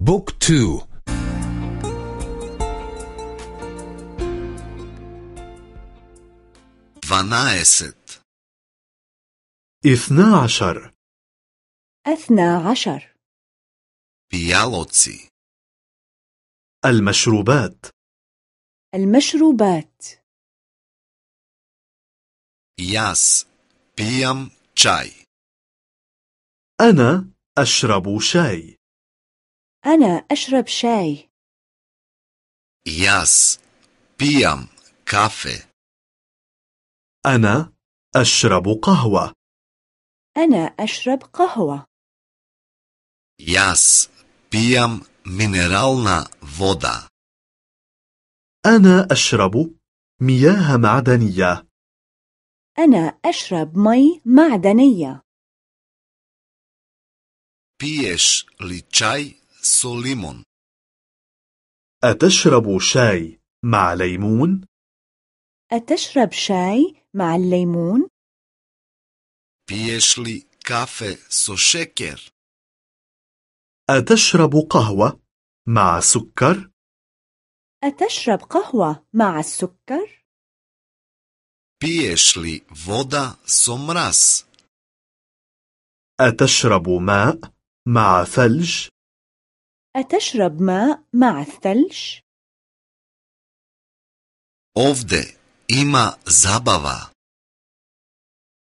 بوك تو فنايست اثنا عشر أثنى عشر بيالوتسي المشروبات المشروبات ياس بيام چاي أنا أشرب شاي أنا أشرب شاي ياس بيام كافي أنا أشرب قهوة أنا أشرب قهوة ياس بيام минерална вода. أنا أشرب مياه معدنية أنا أشرب مي معدنية Piješ li čaj limon? أتشرب شاي مع ليمون؟ أتشرب شاي مع الليمون؟ Piješ li kafe so šeker? أتشرب قهوة مع سكر؟ أتشرب قهوة مع السكر؟ Piješ li voda so mraz? أتشرب ماء مع ثلج؟ أتشرب ماء مع الثلج؟ Ovde ima zabava.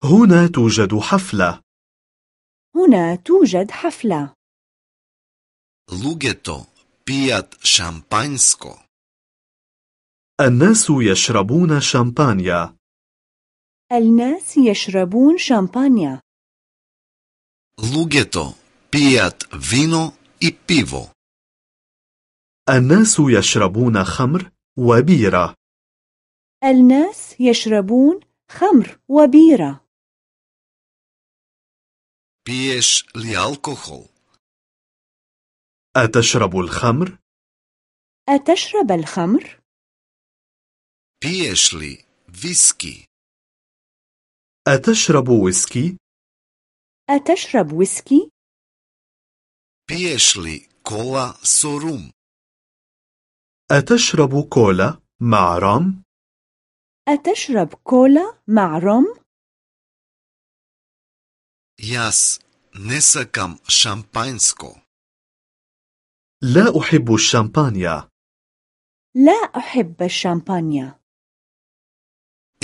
هنا توجد حفلة هنا توجد حفلة Lugeto pijat šampanjsko. الناس يشربون شامبانيا الناس يشربون شامبانيا Lugeto pijat vino i pivo. الناس يشربون خمر وبيرة الناس يشربون خمر وبيرة Piješ li alkohol? أتشرب الخمر؟ أتشرب الخمر؟ Piješ li viski? أتشرب ويسكي؟ أتشرب ويسكي؟ Li kola so rum? أتشرب كولا مع رام؟ أتشرب كولا مع روم؟ Jas ne sakam šampanjsko. لا أحب الشامبانيا لا أحب الشامبانيا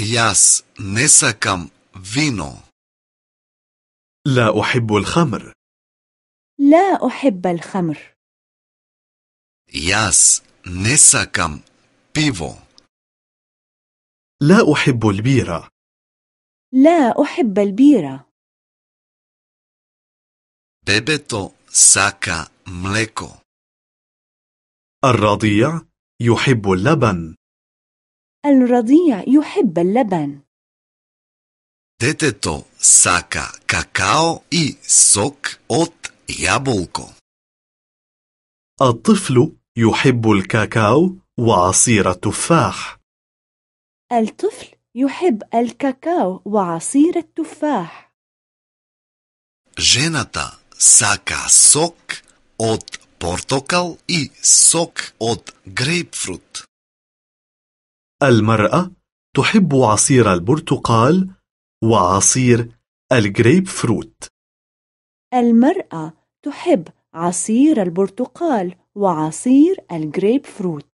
Jas ne sakam vino. لا أحب الخمر لا أحب الخمر Jas ne sakam pivo. لا أحب البيرة لا أحب البيرة Bebeto saka mleko. الرضيع يحب اللبن الرضيع يحب اللبن Deteto saka kakao i sok od jabolko. الطفل يحب الكاكاو وعصير التفاح. الطفل يحب الكاكاو وعصير التفاح. Ženata saka sok od portokal i sok od grapefruit. المرأة تحب عصير البرتقال وعصير الجريب فروت المرأة تحب عصير البرتقال وعصير الجريب فروت.